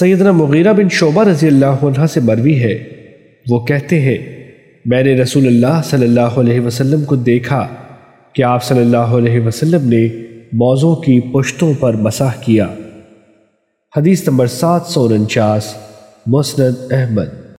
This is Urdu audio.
سیدنا مغیرہ بن شعبہ رضی اللہ عنہ سے مروی ہے۔ وہ کہتے ہیں، میں نے رسول اللہ صلی اللہ علیہ وسلم کو دیکھا کہ آپ صلی اللہ علیہ وسلم نے موضوع کی پشتوں پر مساح کیا۔ حدیث نمبر سات سو انچاس، مسند احمد۔